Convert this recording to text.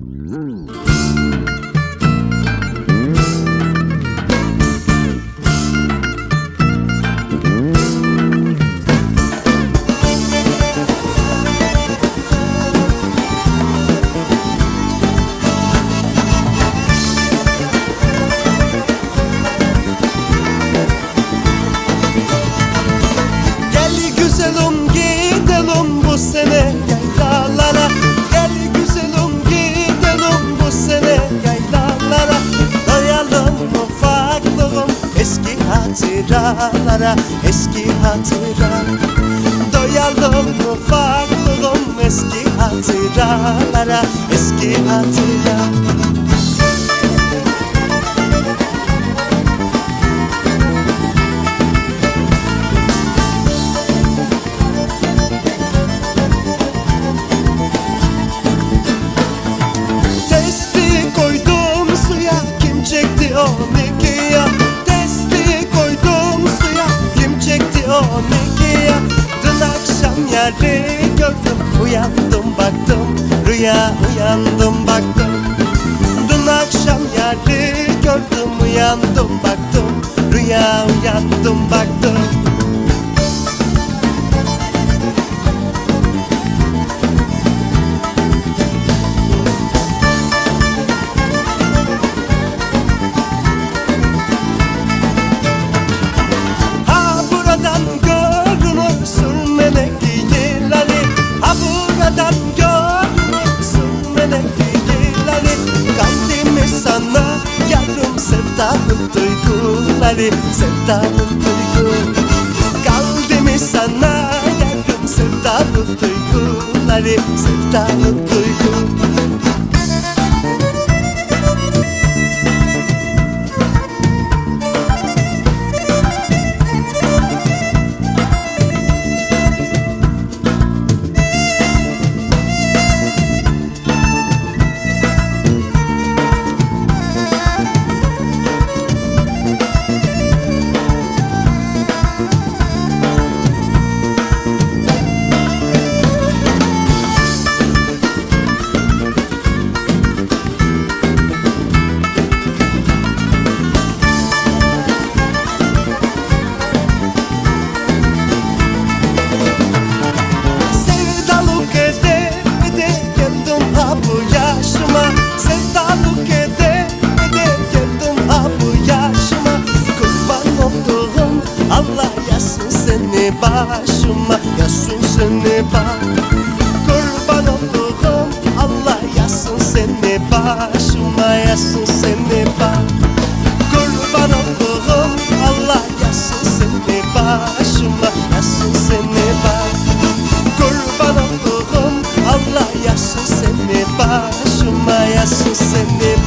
Gel güzelim gidelim hatıralara Eski hatıra Doyalım ufaklığım eski hatıralara. Eski hatıra yeri gördüm uyandım baktım. Rüya uyandım baktım. Dün akşam yeri gördüm uyandım baktım. Rüya uyandım baktım sevdanın duyguları Sevdanın duygu. Kalbimi sana yarım sevdanın duyguları Sevdanın duygu Kurban olduğum Allah yazsın seni başıma yazsın seni baş Kurban olduğum Allah yazsın seni başıma yazsın seni baş Kurban olduğum Allah yazsın seni başıma yazsın seni